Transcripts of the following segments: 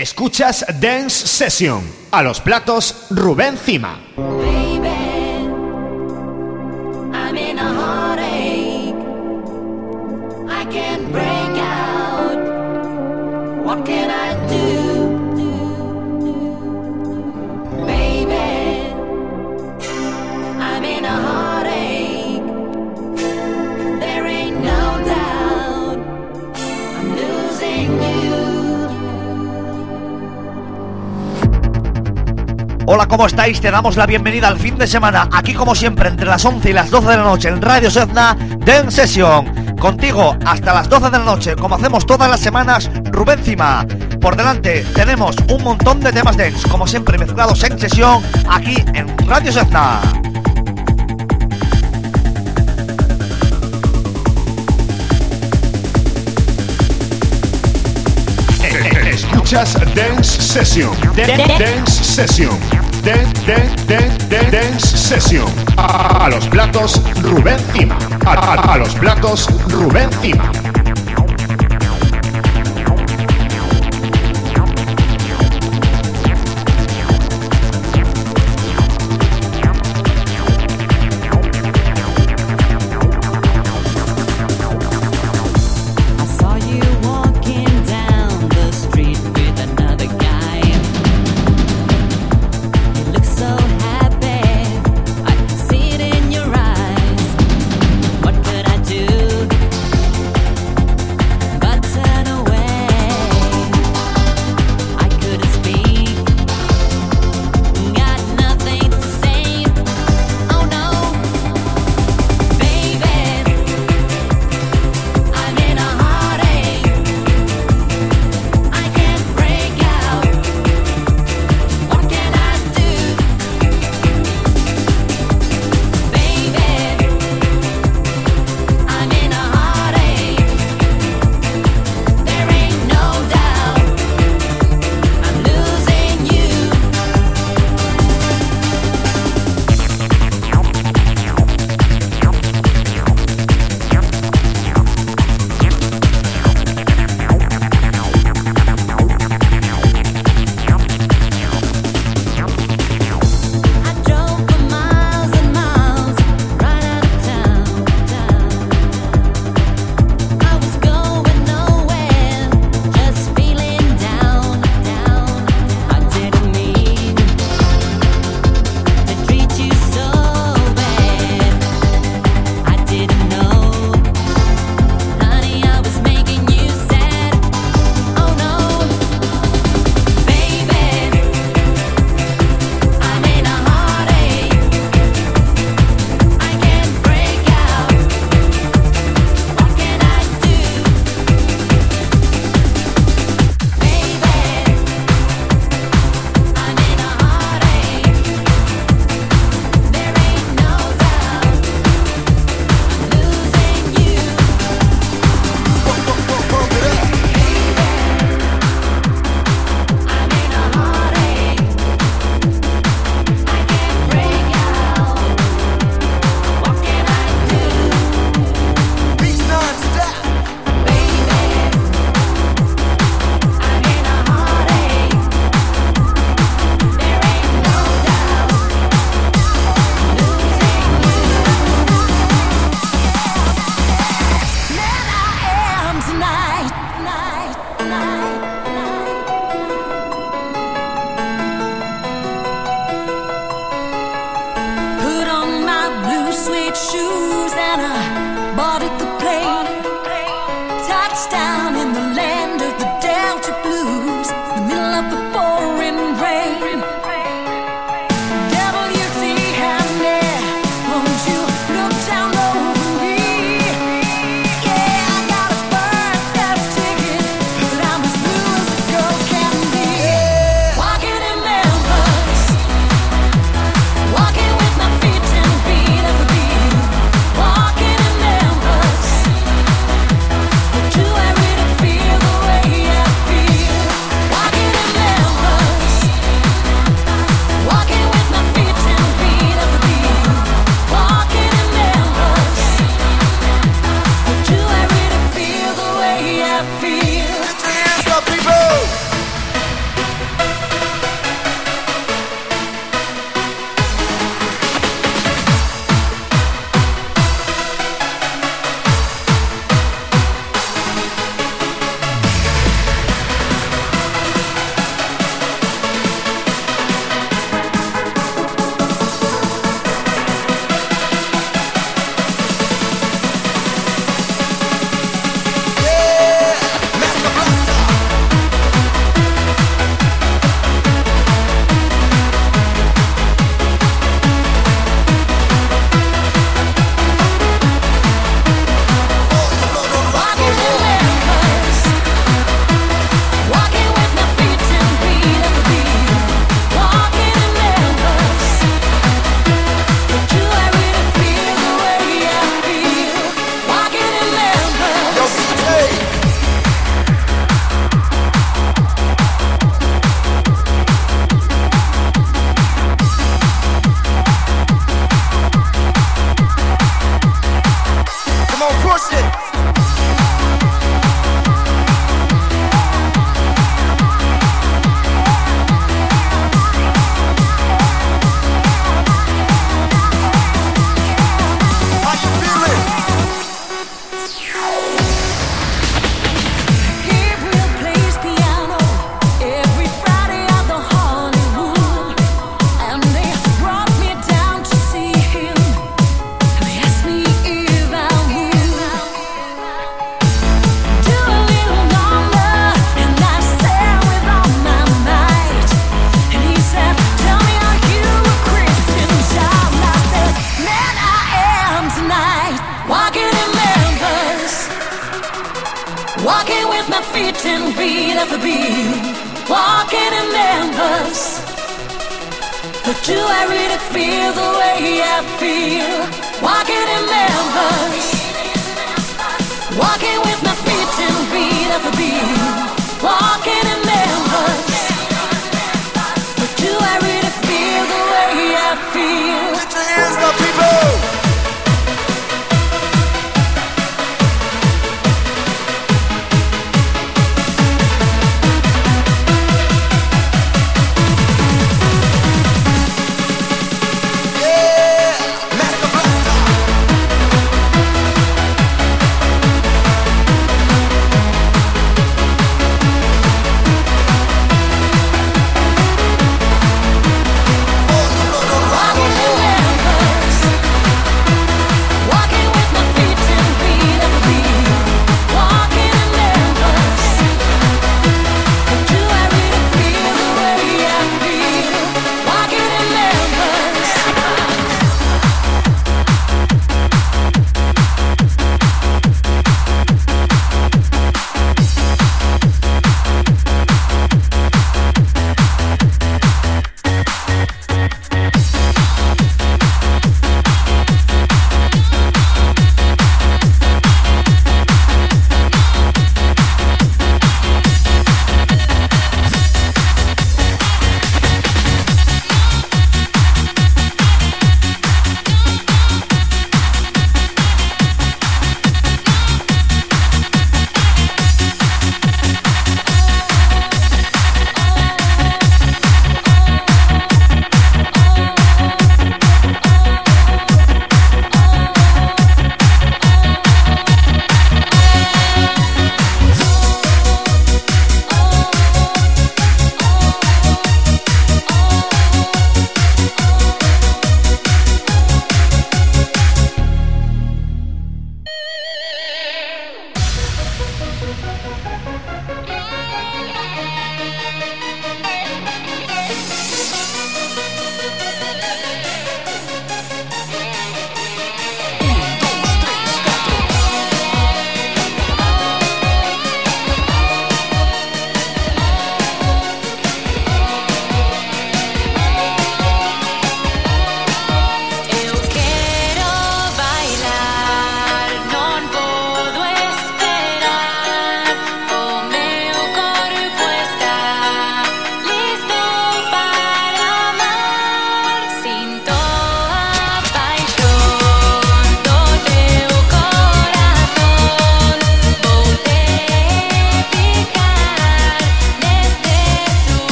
Escuchas Dance Session. A los platos, Rubén Cima. Hola, ¿cómo estáis? Te damos la bienvenida al fin de semana, aquí como siempre, entre las 11 y las 12 de la noche en Radio Sedna, Den Session. Contigo hasta las 12 de la noche, como hacemos todas las semanas, Rubén Cima. Por delante tenemos un montón de temas dance, como siempre mezclados en sesión, aquí en Radio Sedna. Escuchas Dance Session. Dance Session. Dance Session. A los platos, Rubén Cima. A los platos, Rubén Cima.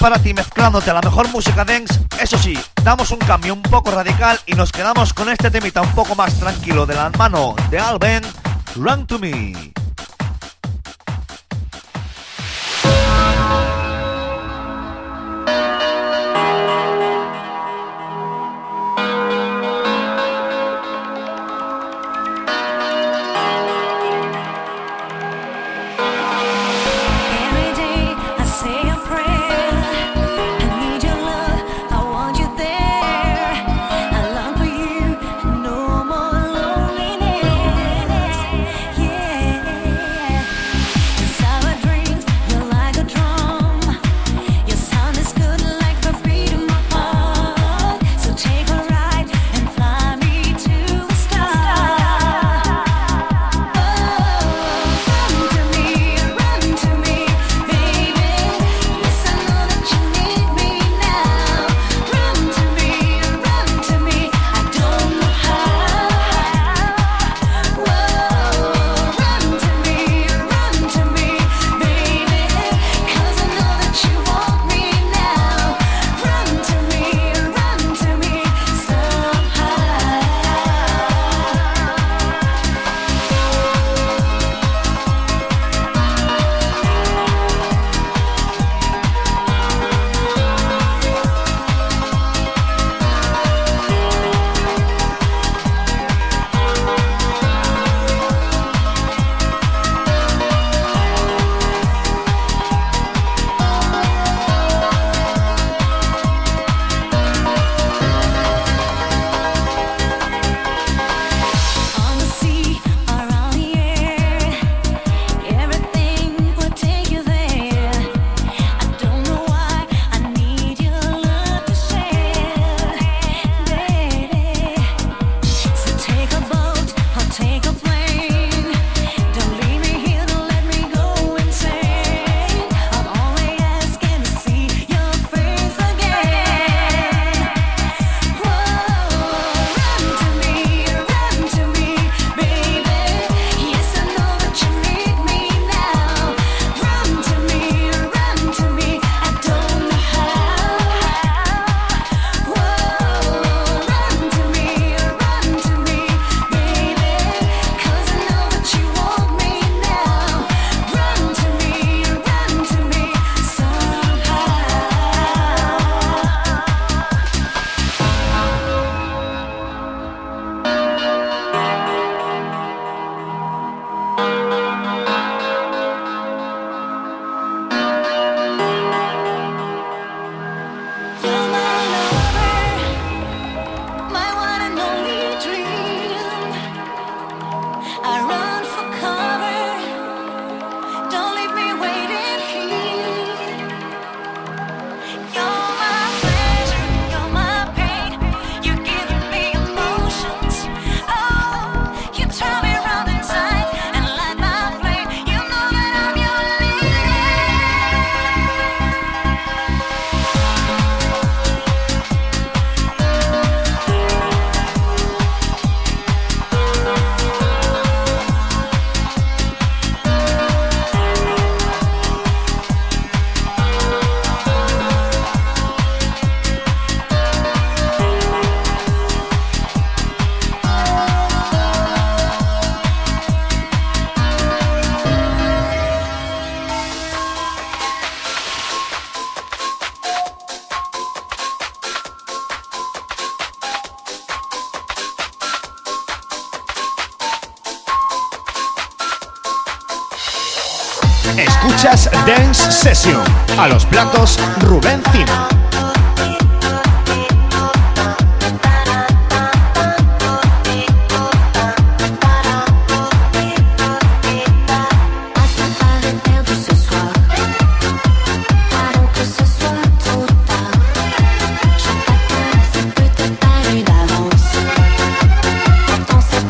Para ti mezclándote la mejor música dance. Eso sí, damos un cambio un poco radical y nos quedamos con este temita un poco más tranquilo de la mano de Alben, Run to Me.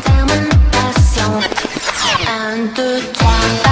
Terme impatiente. Un, deux, trois.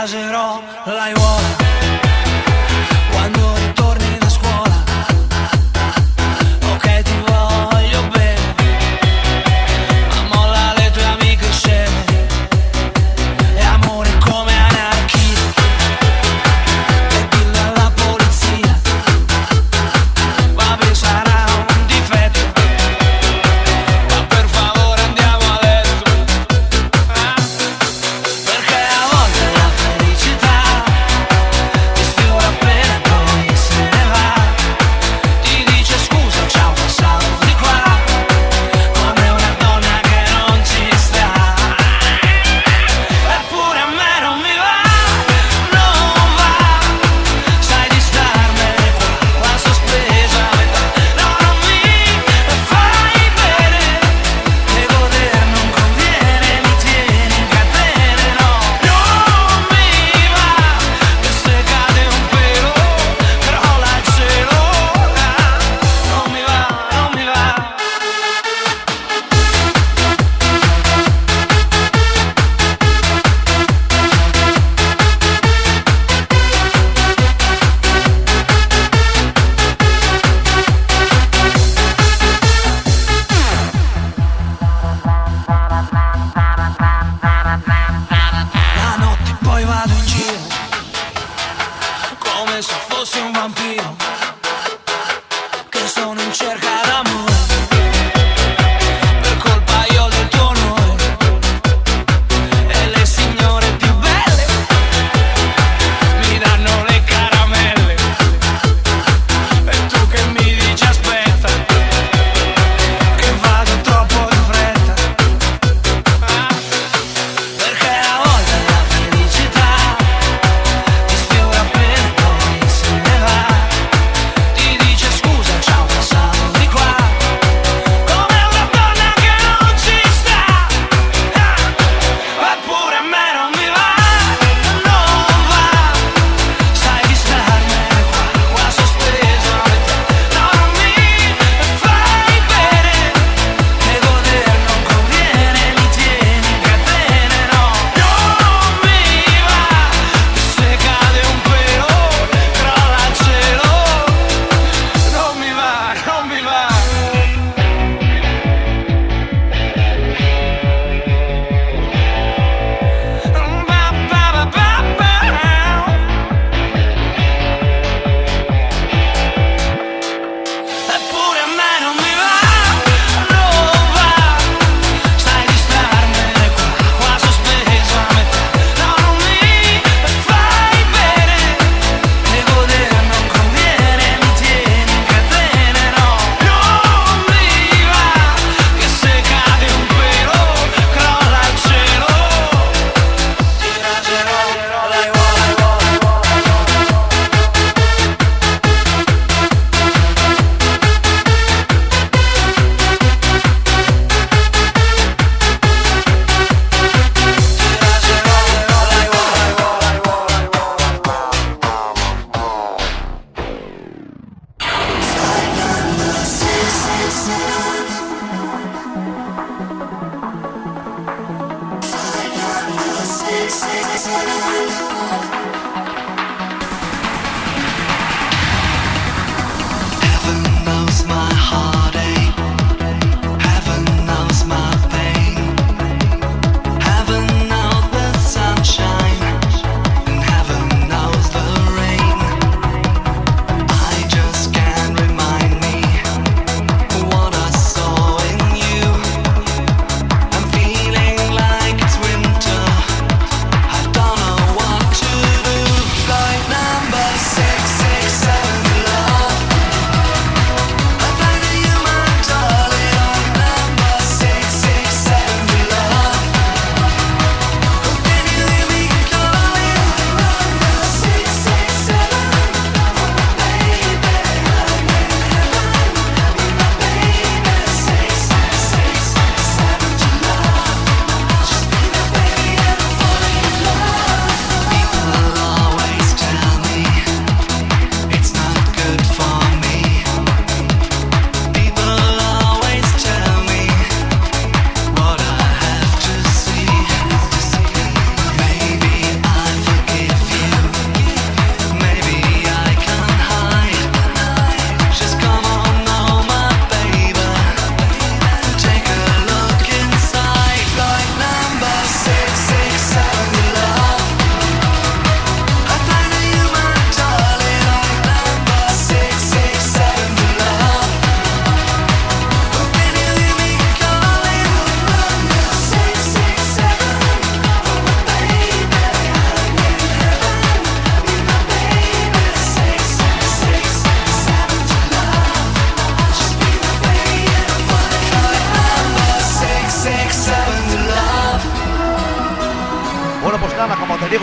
has it all. Like water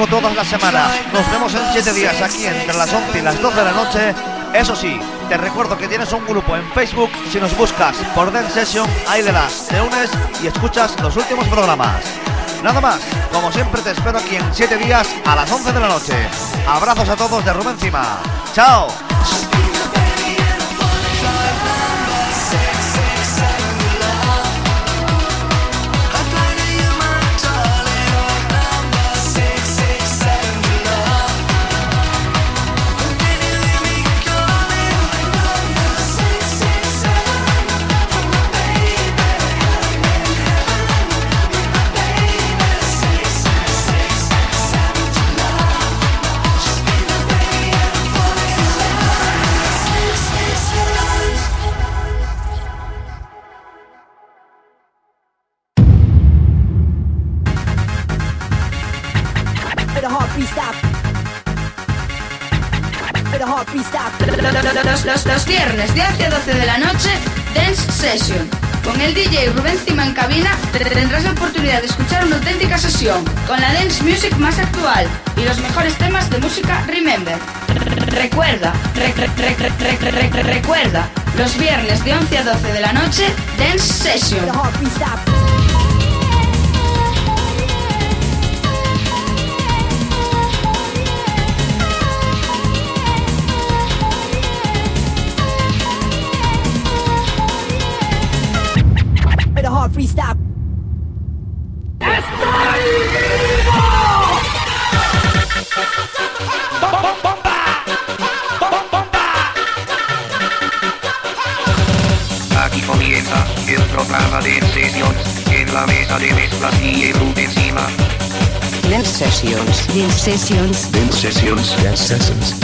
todas las semanas. Nos vemos en 7 días aquí entre las 11 y las 12 de la noche. Eso sí, te recuerdo que tienes un grupo en Facebook. Si nos buscas por Den Session, ahí le das, te unes y escuchas los últimos programas. Nada más, como siempre te espero aquí en 7 días a las 11 de la noche. Abrazos a todos de Rubén Cima. ¡Chao! Los, viernes de 11 a 12 de la noche, Dance Session. Con el DJ Rubén Cima en cabina tendrás la oportunidad de escuchar una auténtica sesión con la dance music más actual y los mejores temas de música Remember. Recuerda, re- re- re- re- re- re- re- recuerda, los viernes de 11 a 12 de la noche, Dance Session. Sessions. Dance Sessions. Dance Sessions.